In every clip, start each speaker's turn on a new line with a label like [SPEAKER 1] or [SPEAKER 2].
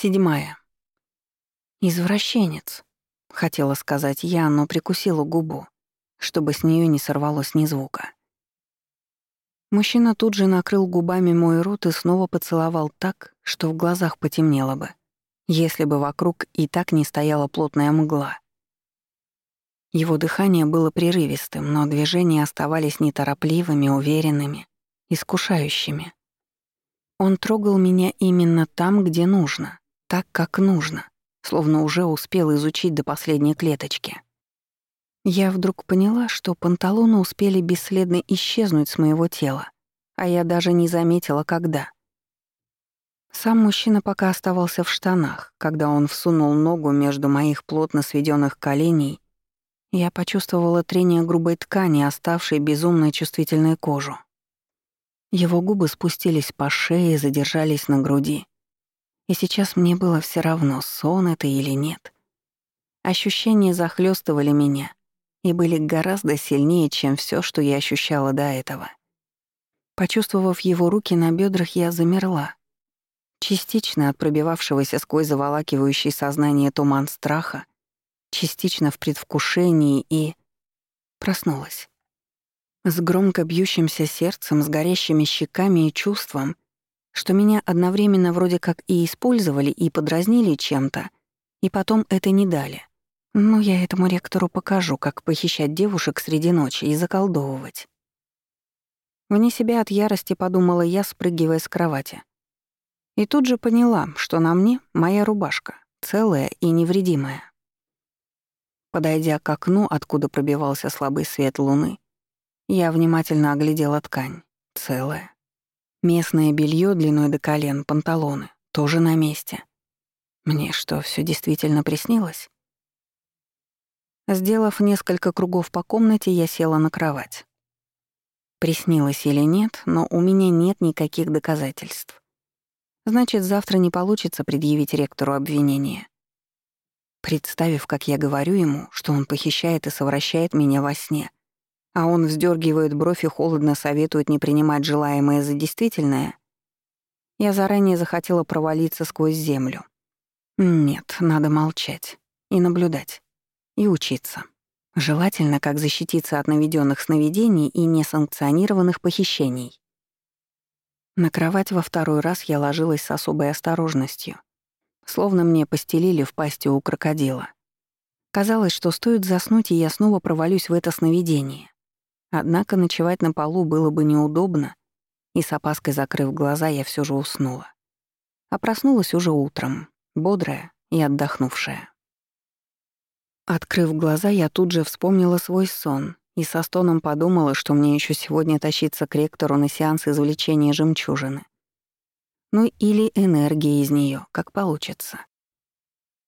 [SPEAKER 1] Седьмая. «Извращенец», — хотела сказать я, но прикусила губу, чтобы с нее не сорвалось ни звука. Мужчина тут же накрыл губами мой рот и снова поцеловал так, что в глазах потемнело бы, если бы вокруг и так не стояла плотная мгла. Его дыхание было прерывистым, но движения оставались неторопливыми, уверенными, искушающими. Он трогал меня именно там, где нужно, так, как нужно, словно уже успел изучить до последней клеточки. Я вдруг поняла, что панталоны успели бесследно исчезнуть с моего тела, а я даже не заметила, когда. Сам мужчина пока оставался в штанах, когда он всунул ногу между моих плотно сведенных коленей, я почувствовала трение грубой ткани, оставшей безумно чувствительной кожу. Его губы спустились по шее, задержались на груди. И сейчас мне было все равно, сон это или нет. Ощущения захлестывали меня и были гораздо сильнее, чем все, что я ощущала до этого. Почувствовав его руки на бедрах, я замерла. Частично от пробивавшегося сквозь заволакивающий сознание туман страха, частично в предвкушении и... Проснулась. С громко бьющимся сердцем, с горящими щеками и чувством, что меня одновременно вроде как и использовали, и подразнили чем-то, и потом это не дали. Ну, я этому ректору покажу, как похищать девушек среди ночи и заколдовывать. Вне себя от ярости подумала я, спрыгивая с кровати. И тут же поняла, что на мне моя рубашка, целая и невредимая. Подойдя к окну, откуда пробивался слабый свет луны, я внимательно оглядела ткань. Целая. Местное белье длиной до колен, панталоны, тоже на месте. Мне что, все действительно приснилось? Сделав несколько кругов по комнате, я села на кровать. Приснилось или нет, но у меня нет никаких доказательств. Значит, завтра не получится предъявить ректору обвинение. Представив, как я говорю ему, что он похищает и совращает меня во сне, а он вздергивает бровь и холодно советует не принимать желаемое за действительное, я заранее захотела провалиться сквозь землю. Нет, надо молчать и наблюдать, и учиться. Желательно, как защититься от наведенных сновидений и несанкционированных похищений. На кровать во второй раз я ложилась с особой осторожностью, словно мне постелили в пасти у крокодила. Казалось, что стоит заснуть, и я снова провалюсь в это сновидение. Однако ночевать на полу было бы неудобно, и с опаской закрыв глаза, я все же уснула. А проснулась уже утром, бодрая и отдохнувшая. Открыв глаза, я тут же вспомнила свой сон и со стоном подумала, что мне еще сегодня тащиться к ректору на сеанс извлечения жемчужины. Ну или энергии из нее, как получится.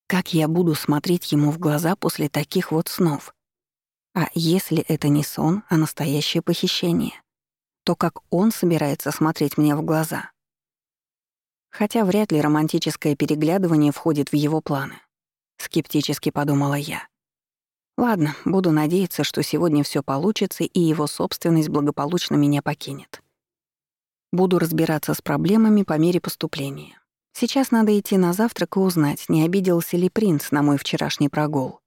[SPEAKER 1] Как я буду смотреть ему в глаза после таких вот снов? А если это не сон, а настоящее похищение, то как он собирается смотреть мне в глаза? Хотя вряд ли романтическое переглядывание входит в его планы. Скептически подумала я. Ладно, буду надеяться, что сегодня все получится и его собственность благополучно меня покинет. Буду разбираться с проблемами по мере поступления. Сейчас надо идти на завтрак и узнать, не обиделся ли принц на мой вчерашний прогул.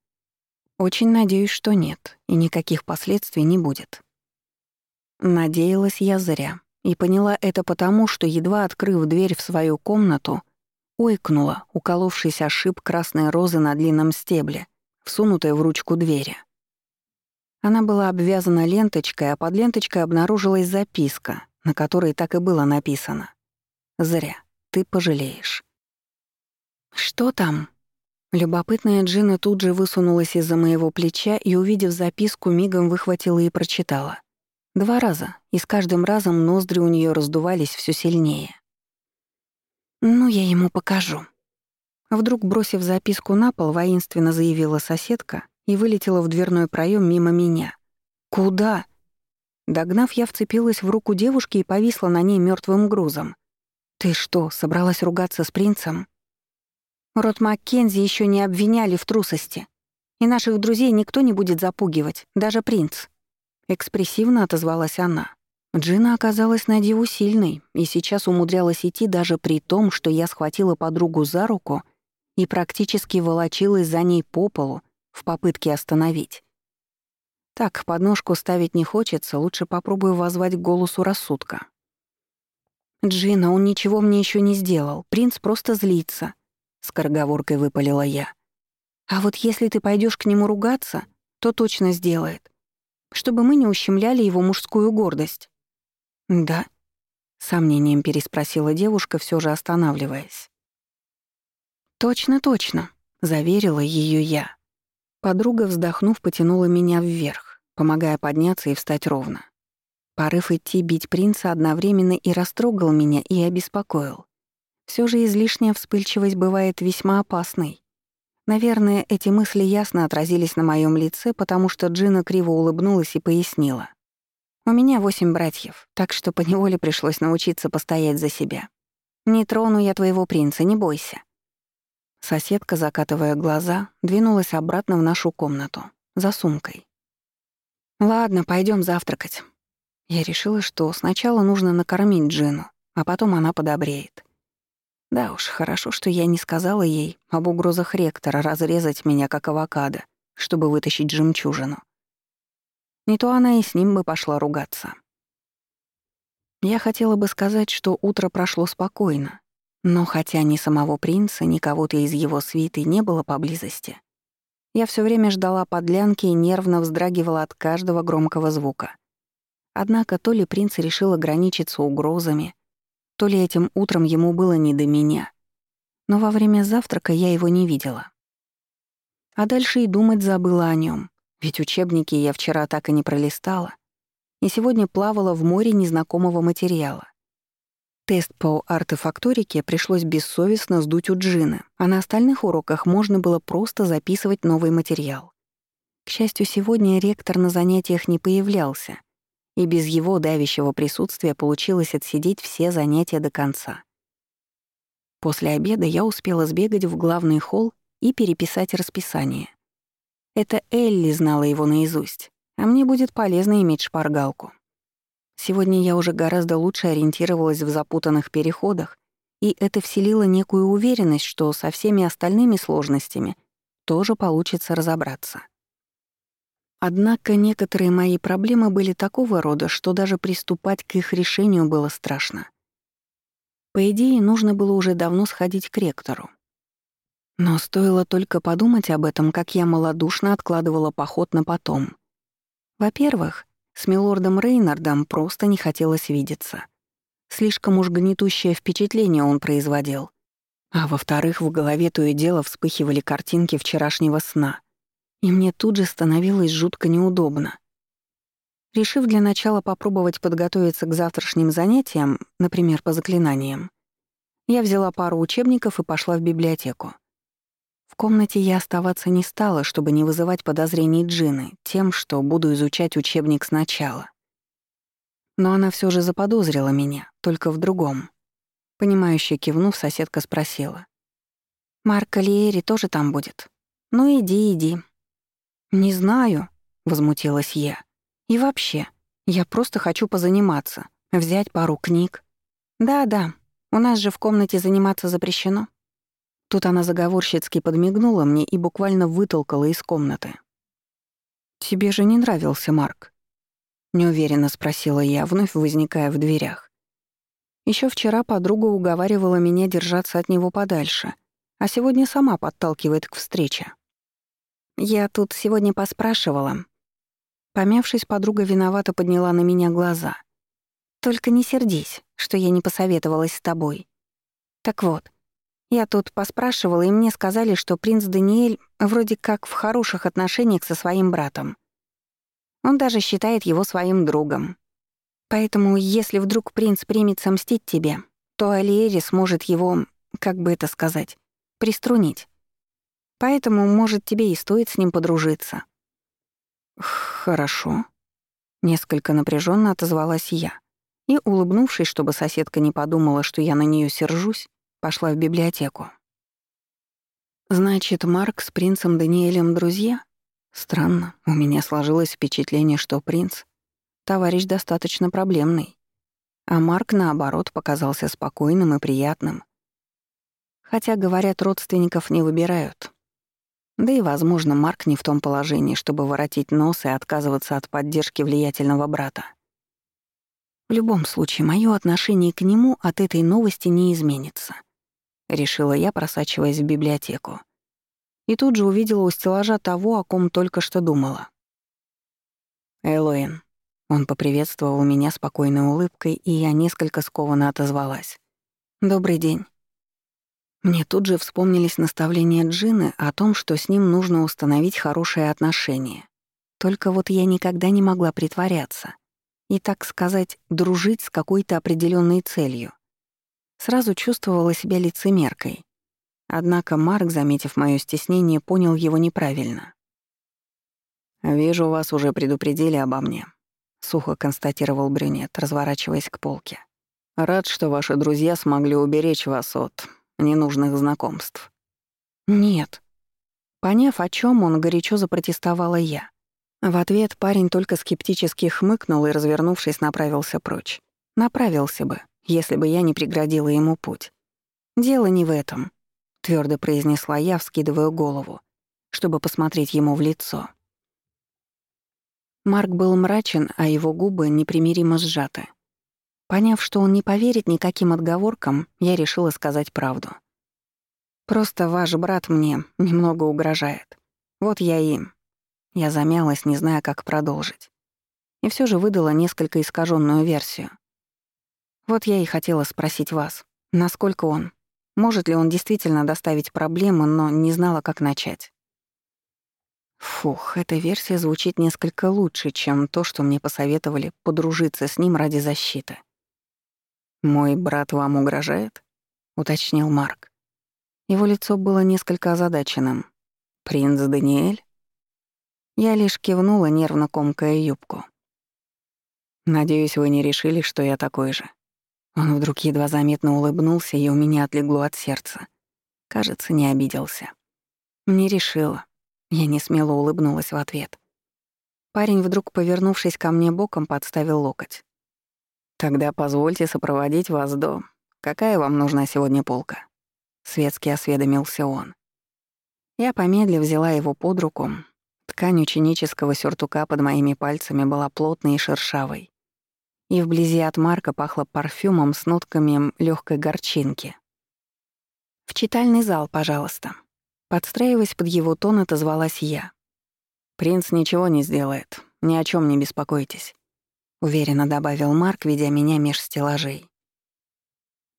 [SPEAKER 1] Очень надеюсь, что нет, и никаких последствий не будет. Надеялась я зря, и поняла это потому, что, едва открыв дверь в свою комнату, ойкнула, уколовшись о шип красной розы на длинном стебле, всунутой в ручку двери. Она была обвязана ленточкой, а под ленточкой обнаружилась записка, на которой так и было написано. «Зря. Ты пожалеешь». «Что там?» Любопытная Джина тут же высунулась из-за моего плеча и, увидев записку, мигом выхватила и прочитала. Два раза, и с каждым разом ноздри у нее раздувались все сильнее. «Ну, я ему покажу». Вдруг, бросив записку на пол, воинственно заявила соседка и вылетела в дверной проем мимо меня. «Куда?» Догнав, я вцепилась в руку девушки и повисла на ней мертвым грузом. «Ты что, собралась ругаться с принцем?» Рот Маккензи еще не обвиняли в трусости. И наших друзей никто не будет запугивать, даже принц. Экспрессивно отозвалась она. Джина оказалась на диву сильной и сейчас умудрялась идти даже при том, что я схватила подругу за руку и практически волочилась за ней по полу в попытке остановить. Так, подножку ставить не хочется, лучше попробую возвать к голосу рассудка. «Джина, он ничего мне еще не сделал, принц просто злится», — скороговоркой выпалила я. «А вот если ты пойдешь к нему ругаться, то точно сделает, чтобы мы не ущемляли его мужскую гордость». «Да?» — сомнением переспросила девушка, все же останавливаясь. «Точно, точно», — заверила ее я. Подруга, вздохнув, потянула меня вверх, помогая подняться и встать ровно. Порыв идти бить принца одновременно и растрогал меня, и обеспокоил. Все же излишняя вспыльчивость бывает весьма опасной. Наверное, эти мысли ясно отразились на моем лице, потому что Джина криво улыбнулась и пояснила. «У меня восемь братьев, так что поневоле пришлось научиться постоять за себя. Не трону я твоего принца, не бойся. Соседка, закатывая глаза, двинулась обратно в нашу комнату, за сумкой. «Ладно, пойдем завтракать». Я решила, что сначала нужно накормить Джину, а потом она подобреет. Да уж, хорошо, что я не сказала ей об угрозах ректора разрезать меня как авокадо, чтобы вытащить жемчужину. Не то она и с ним бы пошла ругаться. Я хотела бы сказать, что утро прошло спокойно, но хотя ни самого принца, ни кого-то из его свиты не было поблизости, я все время ждала подлянки и нервно вздрагивала от каждого громкого звука. Однако то ли принц решил ограничиться угрозами, то ли этим утром ему было не до меня. Но во время завтрака я его не видела. А дальше и думать забыла о нем, ведь учебники я вчера так и не пролистала, и сегодня плавала в море незнакомого материала. Тест по артефакторике пришлось бессовестно сдуть у Джины, а на остальных уроках можно было просто записывать новый материал. К счастью, сегодня ректор на занятиях не появлялся, и без его давящего присутствия получилось отсидеть все занятия до конца. После обеда я успела сбегать в главный холл и переписать расписание. Это Элли знала его наизусть, а мне будет полезно иметь шпаргалку. Сегодня я уже гораздо лучше ориентировалась в запутанных переходах, и это вселило некую уверенность, что со всеми остальными сложностями тоже получится разобраться. Однако некоторые мои проблемы были такого рода, что даже приступать к их решению было страшно. По идее, нужно было уже давно сходить к ректору. Но стоило только подумать об этом, как я малодушно откладывала поход на потом. Во-первых, с милордом Рейнардом просто не хотелось видеться. Слишком уж гнетущее впечатление он производил. А во-вторых, в голове то и дело вспыхивали картинки вчерашнего сна. И мне тут же становилось жутко неудобно. Решив для начала попробовать подготовиться к завтрашним занятиям, например, по заклинаниям, я взяла пару учебников и пошла в библиотеку. В комнате я оставаться не стала, чтобы не вызывать подозрений Джины тем, что буду изучать учебник сначала. Но она все же заподозрила меня, только в другом. Понимающе кивнув, соседка спросила. «Марк Лиери тоже там будет? Ну иди, иди». «Не знаю», — возмутилась я. «И вообще, я просто хочу позаниматься, взять пару книг». «Да-да, у нас же в комнате заниматься запрещено». Тут она заговорщицки подмигнула мне и буквально вытолкала из комнаты. «Тебе же не нравился Марк?» Неуверенно спросила я, вновь возникая в дверях. Еще вчера подруга уговаривала меня держаться от него подальше, а сегодня сама подталкивает к встрече. Я тут сегодня поспрашивала. Помявшись, подруга виновато подняла на меня глаза. «Только не сердись, что я не посоветовалась с тобой. Так вот, я тут поспрашивала, и мне сказали, что принц Даниэль вроде как в хороших отношениях со своим братом. Он даже считает его своим другом. Поэтому, если вдруг принц примется мстить тебе, то Алиэри сможет его, как бы это сказать, приструнить. Поэтому, может, тебе и стоит с ним подружиться. «Хорошо», — несколько напряженно отозвалась я. И, улыбнувшись, чтобы соседка не подумала, что я на нее сержусь, Пошла в библиотеку. Значит, Марк с принцем Даниэлем друзья? Странно, у меня сложилось впечатление, что принц товарищ достаточно проблемный. А Марк, наоборот, показался спокойным и приятным. Хотя, говорят, родственников не выбирают. Да и, возможно, Марк не в том положении, чтобы воротить нос и отказываться от поддержки влиятельного брата. В любом случае, моё отношение к нему от этой новости не изменится. Решила я, просачиваясь в библиотеку. И тут же увидела у стеллажа того, о ком только что думала. «Элоин». Он поприветствовал меня спокойной улыбкой, и я несколько скованно отозвалась. «Добрый день». Мне тут же вспомнились наставления Джины о том, что с ним нужно установить хорошие отношения. Только вот я никогда не могла притворяться и, так сказать, дружить с какой-то определенной целью. Сразу чувствовала себя лицемеркой. Однако Марк, заметив моё стеснение, понял его неправильно. «Вижу, вас уже предупредили обо мне», — сухо констатировал брюнет, разворачиваясь к полке. «Рад, что ваши друзья смогли уберечь вас от ненужных знакомств. Нет. Поняв, о чем он, горячо запротестовала я. В ответ парень только скептически хмыкнул и, развернувшись, направился прочь. Направился бы, если бы я не преградила ему путь. «Дело не в этом», — твердо произнесла я, вскидывая голову, чтобы посмотреть ему в лицо. Марк был мрачен, а его губы непримиримо сжаты. Поняв, что он не поверит никаким отговоркам, я решила сказать правду. «Просто ваш брат мне немного угрожает. Вот я и...» Я замялась, не зная, как продолжить. И все же выдала несколько искаженную версию. Вот я и хотела спросить вас, насколько он... Может ли он действительно доставить проблемы, но не знала, как начать. Фух, эта версия звучит несколько лучше, чем то, что мне посоветовали подружиться с ним ради защиты. «Мой брат вам угрожает?» — уточнил Марк. Его лицо было несколько озадаченным. «Принц Даниэль?» Я лишь кивнула, нервно комкая юбку. «Надеюсь, вы не решили, что я такой же». Он вдруг едва заметно улыбнулся, и у меня отлегло от сердца. Кажется, не обиделся. Не решила. Я не смело улыбнулась в ответ. Парень, вдруг повернувшись ко мне боком, подставил локоть. «Тогда позвольте сопроводить вас до... Какая вам нужна сегодня полка?» Светски осведомился он. Я помедлив взяла его под руку. Ткань ученического сюртука под моими пальцами была плотной и шершавой. И вблизи от Марка пахло парфюмом с нотками легкой горчинки. «В читальный зал, пожалуйста». Подстраиваясь под его тон, отозвалась я. «Принц ничего не сделает, ни о чем не беспокойтесь уверенно добавил Марк, ведя меня меж стеллажей.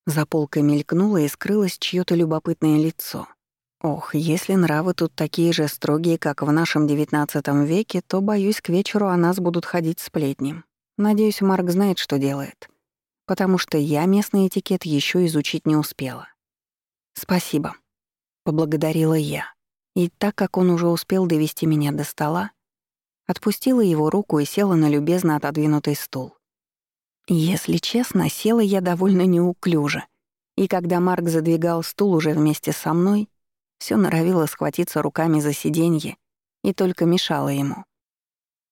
[SPEAKER 1] За полкой мелькнуло и скрылось чьё-то любопытное лицо. Ох, если нравы тут такие же строгие, как в нашем девятнадцатом веке, то, боюсь, к вечеру о нас будут ходить сплетни. Надеюсь, Марк знает, что делает. Потому что я местный этикет еще изучить не успела. «Спасибо», — поблагодарила я. И так как он уже успел довести меня до стола, Отпустила его руку и села на любезно отодвинутый стул. Если честно, села я довольно неуклюже. И когда Марк задвигал стул уже вместе со мной, все норовило схватиться руками за сиденье и только мешало ему.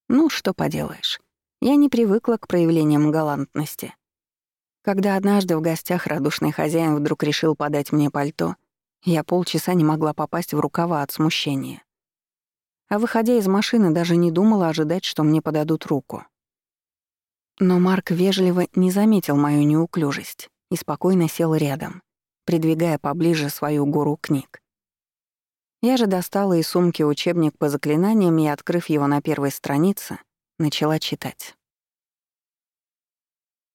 [SPEAKER 1] Ну, что поделаешь. Я не привыкла к проявлениям галантности. Когда однажды в гостях радушный хозяин вдруг решил подать мне пальто, я полчаса не могла попасть в рукава от смущения а выходя из машины, даже не думала ожидать, что мне подадут руку. Но Марк вежливо не заметил мою неуклюжесть и спокойно сел рядом, придвигая поближе свою гору книг. Я же достала из сумки учебник по заклинаниям и, открыв его на первой странице, начала читать.